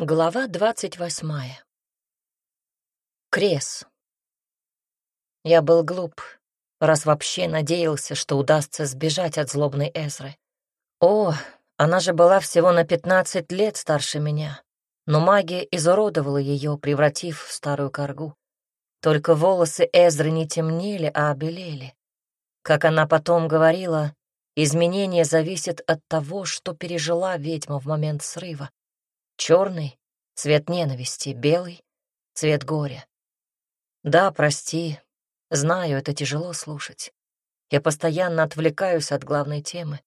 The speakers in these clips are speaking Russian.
Глава двадцать восьмая. Крес. Я был глуп, раз вообще надеялся, что удастся сбежать от злобной Эзры. О, она же была всего на пятнадцать лет старше меня, но магия изуродовала ее, превратив в старую коргу. Только волосы Эзры не темнели, а обелели. Как она потом говорила, изменение зависит от того, что пережила ведьма в момент срыва. Черный — цвет ненависти, белый — цвет горя. Да, прости, знаю, это тяжело слушать. Я постоянно отвлекаюсь от главной темы.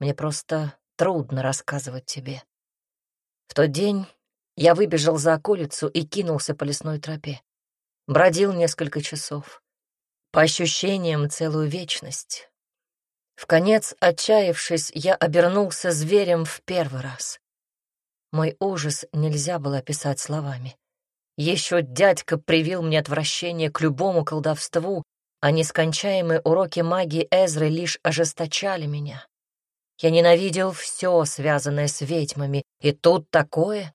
Мне просто трудно рассказывать тебе. В тот день я выбежал за околицу и кинулся по лесной тропе. Бродил несколько часов. По ощущениям, целую вечность. В конец, отчаявшись, я обернулся зверем в первый раз. Мой ужас нельзя было описать словами. Еще дядька привил мне отвращение к любому колдовству, а нескончаемые уроки магии Эзры лишь ожесточали меня. Я ненавидел все, связанное с ведьмами, и тут такое.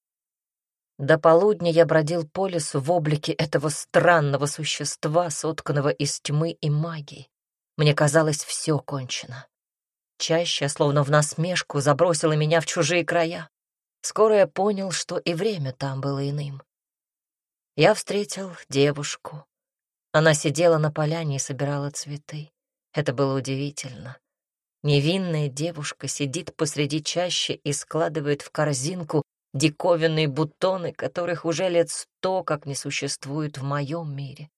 До полудня я бродил по лесу в облике этого странного существа, сотканного из тьмы и магии. Мне казалось, все кончено. Чаще, словно в насмешку, забросила меня в чужие края. Скоро я понял, что и время там было иным. Я встретил девушку. Она сидела на поляне и собирала цветы. Это было удивительно. Невинная девушка сидит посреди чащи и складывает в корзинку диковинные бутоны, которых уже лет сто как не существует в моем мире.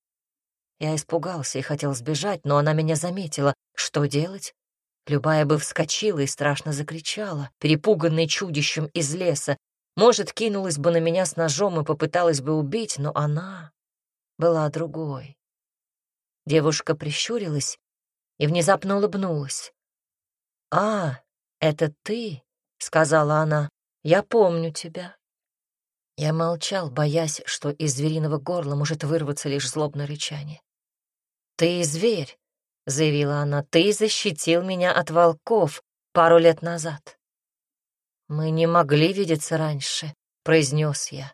Я испугался и хотел сбежать, но она меня заметила. Что делать? Любая бы вскочила и страшно закричала, перепуганная чудищем из леса. Может, кинулась бы на меня с ножом и попыталась бы убить, но она была другой. Девушка прищурилась и внезапно улыбнулась. «А, это ты?» — сказала она. «Я помню тебя». Я молчал, боясь, что из звериного горла может вырваться лишь злобное рычание. «Ты зверь», — заявила она, — «ты защитил меня от волков пару лет назад». «Мы не могли видеться раньше», — произнес я.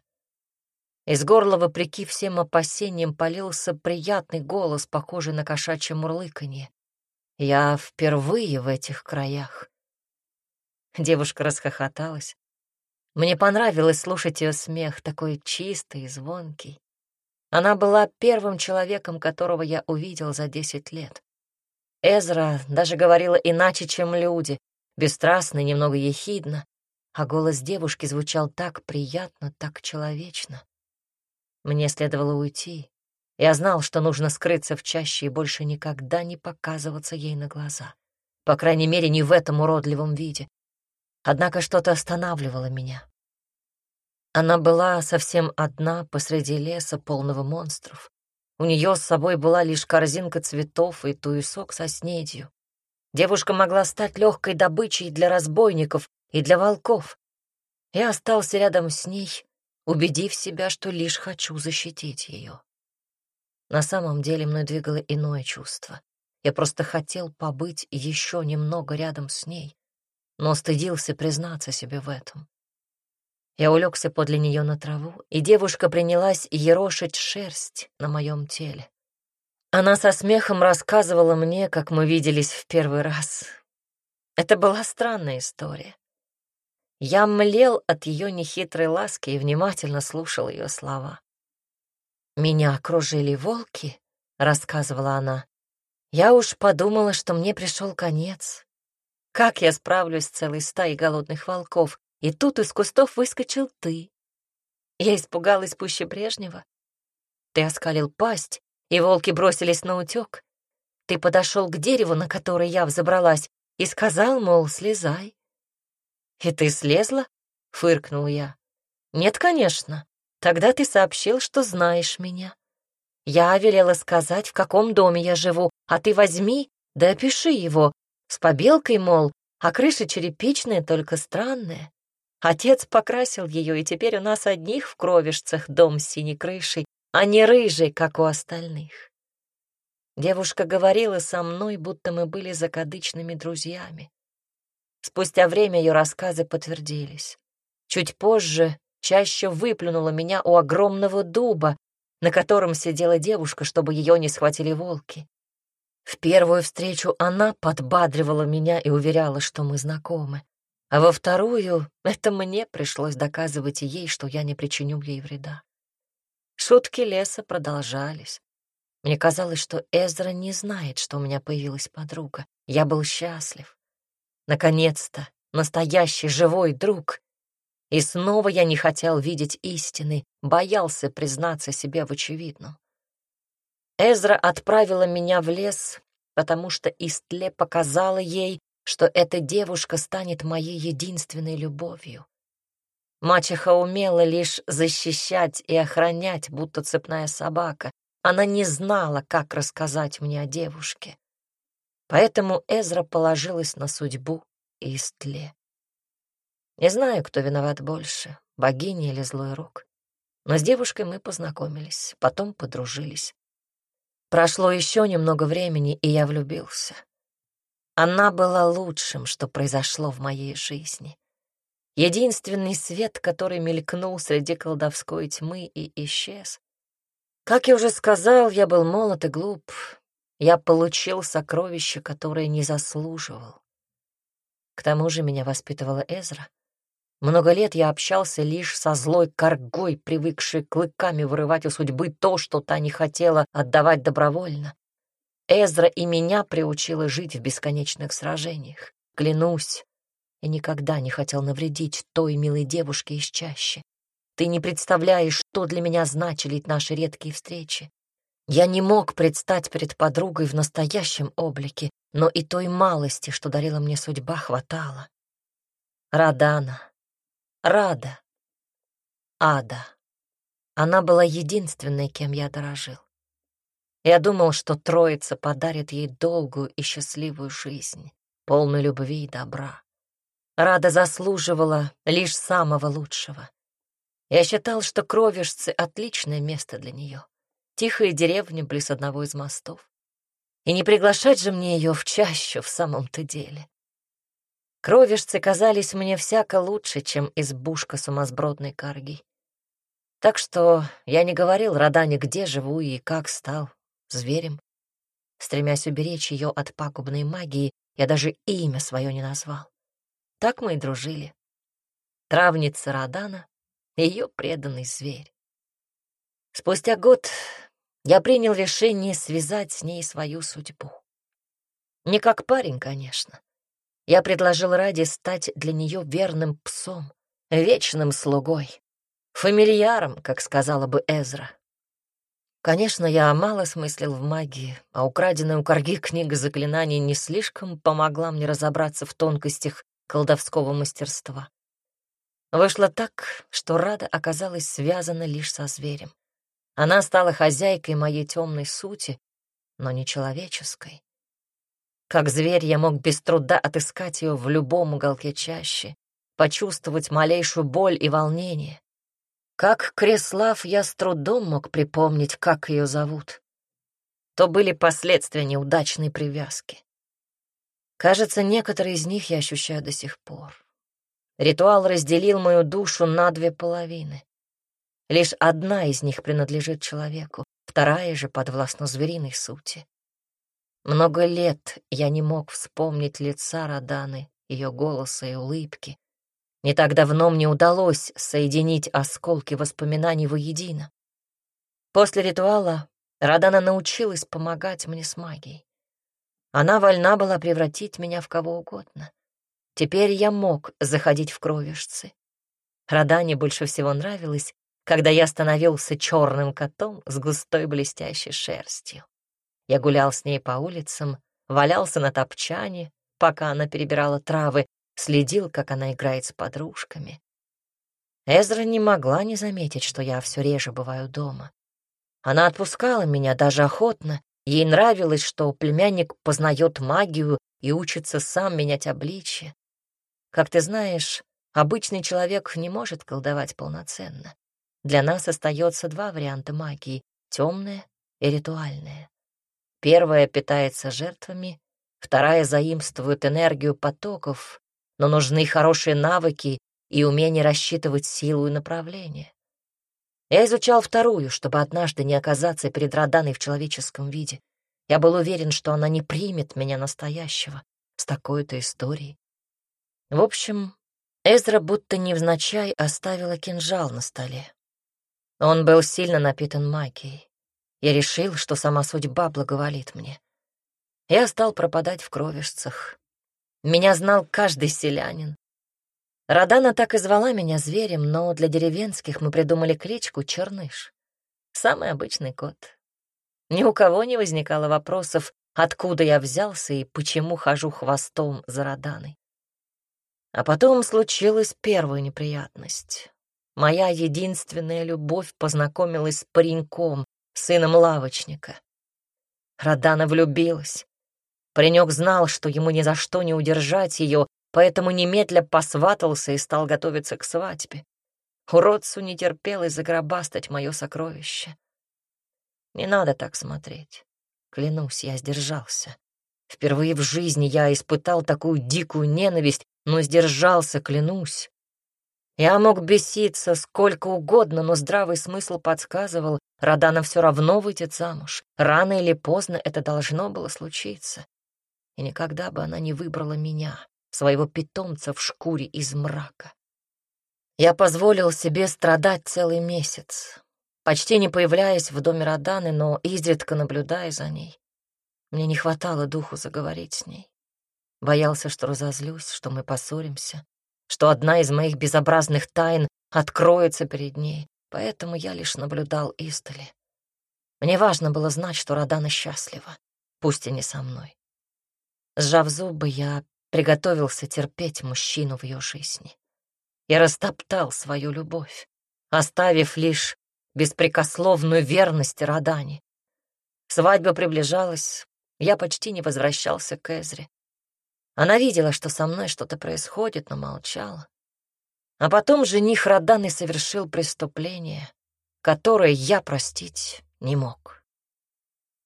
Из горла, вопреки всем опасениям, полился приятный голос, похожий на кошачье мурлыканье. «Я впервые в этих краях». Девушка расхохоталась. Мне понравилось слушать ее смех, такой чистый и звонкий. Она была первым человеком, которого я увидел за десять лет. Эзра даже говорила иначе, чем люди, бесстрастно, немного ехидно, а голос девушки звучал так приятно, так человечно. Мне следовало уйти. Я знал, что нужно скрыться в чаще и больше никогда не показываться ей на глаза. По крайней мере, не в этом уродливом виде. Однако что-то останавливало меня. Она была совсем одна посреди леса, полного монстров. У нее с собой была лишь корзинка цветов и туесок со снедью. Девушка могла стать легкой добычей для разбойников и для волков. Я остался рядом с ней, убедив себя, что лишь хочу защитить ее. На самом деле мной двигало иное чувство. Я просто хотел побыть еще немного рядом с ней, но стыдился признаться себе в этом. Я улегся подле нее на траву, и девушка принялась ерошить шерсть на моем теле. Она со смехом рассказывала мне, как мы виделись в первый раз. Это была странная история. Я млел от ее нехитрой ласки и внимательно слушал ее слова. «Меня окружили волки», — рассказывала она. «Я уж подумала, что мне пришел конец. Как я справлюсь с целой стаей голодных волков, и тут из кустов выскочил ты. Я испугалась пуще прежнего. Ты оскалил пасть, и волки бросились на утек. Ты подошел к дереву, на которое я взобралась, и сказал, мол, слезай. «И ты слезла?» — фыркнул я. «Нет, конечно. Тогда ты сообщил, что знаешь меня. Я велела сказать, в каком доме я живу, а ты возьми, да опиши его, с побелкой, мол, а крыша черепичная, только странная. Отец покрасил ее, и теперь у нас одних в кровишцах дом с синей крышей, а не рыжий, как у остальных. Девушка говорила со мной, будто мы были закадычными друзьями. Спустя время ее рассказы подтвердились. Чуть позже чаще выплюнула меня у огромного дуба, на котором сидела девушка, чтобы ее не схватили волки. В первую встречу она подбадривала меня и уверяла, что мы знакомы. А во вторую это мне пришлось доказывать ей, что я не причиню ей вреда. Шутки леса продолжались. Мне казалось, что Эзра не знает, что у меня появилась подруга. Я был счастлив. Наконец-то, настоящий живой друг. И снова я не хотел видеть истины, боялся признаться себе в очевидном. Эзра отправила меня в лес, потому что Истле показала ей, что эта девушка станет моей единственной любовью. Мачеха умела лишь защищать и охранять, будто цепная собака. Она не знала, как рассказать мне о девушке. Поэтому Эзра положилась на судьбу Истле. Не знаю, кто виноват больше, богиня или злой рук. Но с девушкой мы познакомились, потом подружились. Прошло еще немного времени, и я влюбился. Она была лучшим, что произошло в моей жизни. Единственный свет, который мелькнул среди колдовской тьмы и исчез. Как я уже сказал, я был молод и глуп. Я получил сокровище, которое не заслуживал. К тому же меня воспитывала Эзра. Много лет я общался лишь со злой коргой, привыкшей клыками вырывать у судьбы то, что та не хотела отдавать добровольно. Эзра и меня приучила жить в бесконечных сражениях. Клянусь, я никогда не хотел навредить той милой девушке из чащи. Ты не представляешь, что для меня значили наши редкие встречи. Я не мог предстать перед подругой в настоящем облике, но и той малости, что дарила мне судьба, хватало. Радана, Рада. Ада. Она была единственной, кем я дорожил. Я думал, что троица подарит ей долгую и счастливую жизнь, полную любви и добра. Рада заслуживала лишь самого лучшего. Я считал, что кровишцы — отличное место для нее. Тихая деревня близ одного из мостов. И не приглашать же мне ее в чащу в самом-то деле. Кровишцы казались мне всяко лучше, чем избушка сумасбродной карги. Так что я не говорил Радане, где живу и как стал зверем. Стремясь уберечь ее от пагубной магии, я даже имя свое не назвал. Так мы и дружили. Травница Радана — ее преданный зверь. Спустя год я принял решение связать с ней свою судьбу. Не как парень, конечно. Я предложил Ради стать для нее верным псом, вечным слугой, фамильяром, как сказала бы Эзра. Конечно, я мало смыслил в магии, а украденная у Карги книга заклинаний не слишком помогла мне разобраться в тонкостях колдовского мастерства. Вышло так, что Рада оказалась связана лишь со зверем. Она стала хозяйкой моей темной сути, но не человеческой. Как зверь я мог без труда отыскать ее в любом уголке чаще, почувствовать малейшую боль и волнение. Как Креслав я с трудом мог припомнить, как ее зовут. То были последствия неудачной привязки. Кажется, некоторые из них я ощущаю до сих пор. Ритуал разделил мою душу на две половины. Лишь одна из них принадлежит человеку, вторая же подвластна звериной сути. Много лет я не мог вспомнить лица Раданы, ее голоса и улыбки. Не так давно мне удалось соединить осколки воспоминаний воедино. После ритуала Радана научилась помогать мне с магией. Она вольна была превратить меня в кого угодно. Теперь я мог заходить в кровишцы. Радане больше всего нравилось, когда я становился черным котом с густой блестящей шерстью. Я гулял с ней по улицам, валялся на топчане, пока она перебирала травы, следил, как она играет с подружками. Эзра не могла не заметить, что я все реже бываю дома. Она отпускала меня даже охотно, ей нравилось, что племянник познает магию и учится сам менять обличье. Как ты знаешь, обычный человек не может колдовать полноценно. Для нас остается два варианта магии — темная и ритуальная. Первая питается жертвами, вторая заимствует энергию потоков, но нужны хорошие навыки и умение рассчитывать силу и направление. Я изучал вторую, чтобы однажды не оказаться перед Роданой в человеческом виде. Я был уверен, что она не примет меня настоящего с такой-то историей. В общем, Эзра будто невзначай оставила кинжал на столе. Он был сильно напитан магией. Я решил, что сама судьба благоволит мне. Я стал пропадать в кровишцах. Меня знал каждый селянин. Радана так и звала меня зверем, но для деревенских мы придумали кличку Черныш. Самый обычный кот. Ни у кого не возникало вопросов, откуда я взялся и почему хожу хвостом за Раданой. А потом случилась первая неприятность. Моя единственная любовь познакомилась с пареньком, сыном лавочника. Радана влюбилась. Паренек знал, что ему ни за что не удержать ее, поэтому немедля посватался и стал готовиться к свадьбе. Уродцу не терпелось загробастать мое сокровище. Не надо так смотреть. Клянусь, я сдержался. Впервые в жизни я испытал такую дикую ненависть, но сдержался, клянусь. Я мог беситься сколько угодно, но здравый смысл подсказывал, Радана все равно выйдет замуж. Рано или поздно это должно было случиться. И никогда бы она не выбрала меня, своего питомца в шкуре из мрака. Я позволил себе страдать целый месяц, почти не появляясь в доме Раданы, но изредка наблюдая за ней. Мне не хватало духу заговорить с ней. Боялся, что разозлюсь, что мы поссоримся, что одна из моих безобразных тайн откроется перед ней, поэтому я лишь наблюдал истоли. Мне важно было знать, что Радана счастлива, пусть и не со мной. Сжав зубы, я приготовился терпеть мужчину в ее жизни. Я растоптал свою любовь, оставив лишь беспрекословную верность Радане. Свадьба приближалась, я почти не возвращался к Эзре. Она видела, что со мной что-то происходит, но молчала. А потом жених Раданы совершил преступление, которое я простить не мог.